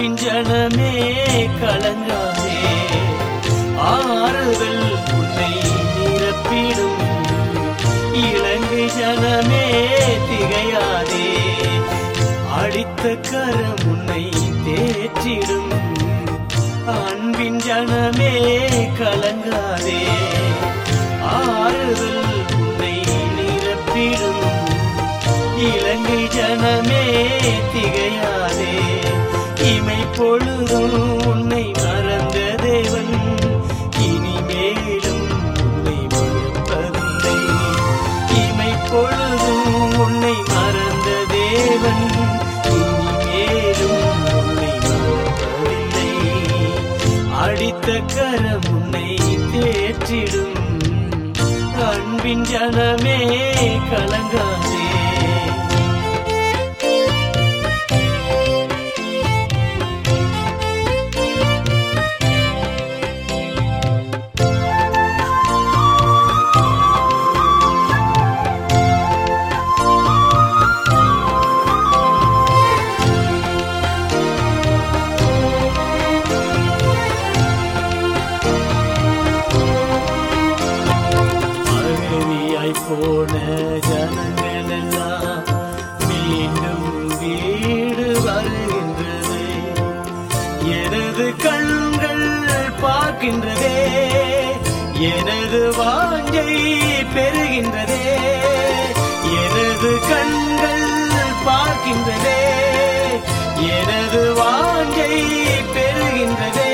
கலங்குகின்றனமே கலங்காதே ஆறுதல் உன்னை நிரப்பிடும். இலங்கை ஜனமே திகையாதே. அடித்த கரம் உன்னை தேற்றிடும். அன்பின் ஜனமே கலங்காதே. ஆறுதல் உன்னை நிரப்பிடும். இலங்கை ஜனமே திகையாதே. மறந்த தேவன். இனிமேலும் உன்னை மறப்பதில்லை. இமை பொழுதும் உன்னை மறந்த தேவன். இனிமேலும் உன்னை மறப்பதில்லை. அடித்த கரம் உன்னை தேற்றிடும். அன்பின் ஜனமே கலங்காதே. எனது கண்கள் பார்க்கின்றதே எனது வாஞ்சை பெறுகின்றதே எனது கண்கள் பார்க்கின்றதே எனது வாஞ்சை பெறுகின்றதே.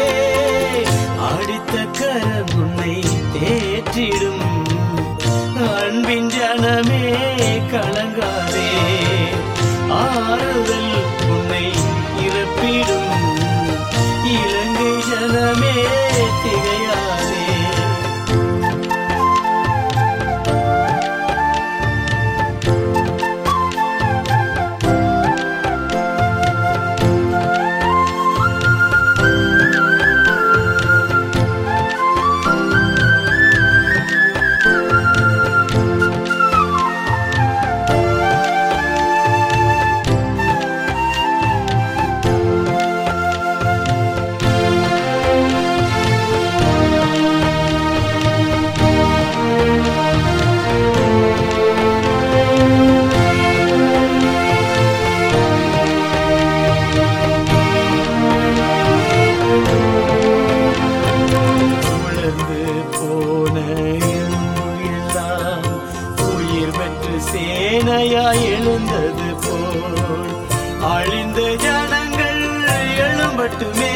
மட்டுமே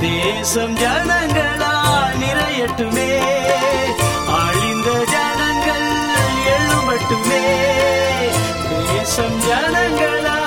தேசம் ஜனங்களா நிறையட்டுமே அழிந்த ஜனங்கள் எழும்பட்டுமே. தேசம் ஜனங்களா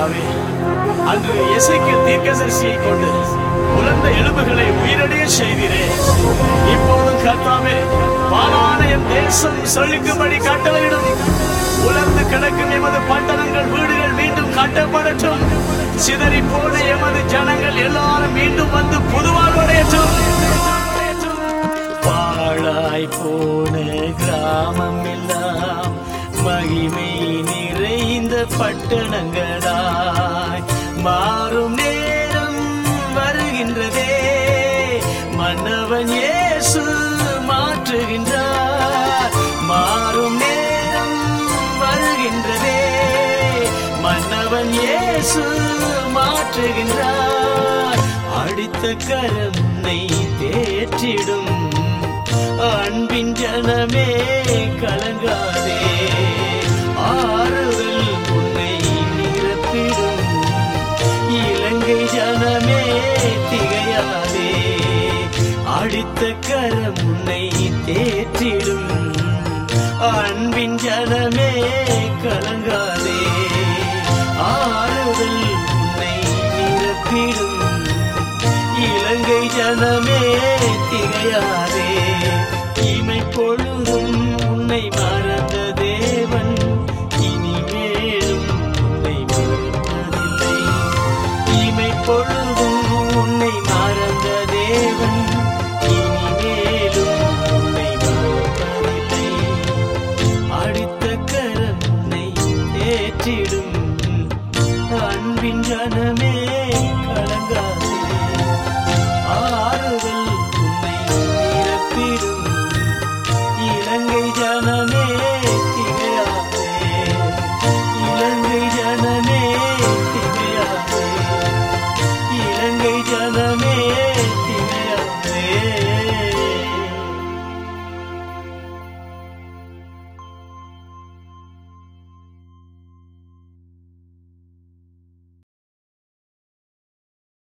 பிதாவே அன்று இசைக்கு தீர்க்கதரிசியை கொண்டு உலர்ந்த எலும்புகளை உயிரடைய செய்தீரே. இப்போதும் கர்த்தாவே பாலான என் தேசம் செழிக்கும்படி கட்டளையிடும். உலர்ந்து கிடக்கும் எமது பட்டணங்கள் வீடுகள் மீண்டும் கட்டப்படட்டும். சிதறி போன எமது ஜனங்கள் எல்லாரும் மீண்டும் வந்து புதுவாழ்வடையட்டும் பாழாய் போன கிராமம் எல்லாம் மகிமை நிறைந்த பட்டணங்கள். இயேசு மாற்றுகின்றார் மாறும் நேரம் வருகின்றதே. மன்னவன் இயேசு மாற்றுகின்றார். அடித்த கரனை தேற்றிடும். அன்பின் ஜனமே கலங்கார் விரித்த கரம் உன்னை தேற்றிடும் அன்பின் ஜனமே கலங்காதே. ஆறுதல் உன்னை நிரப்பிடும். இலங்கை ஜனமே திகையா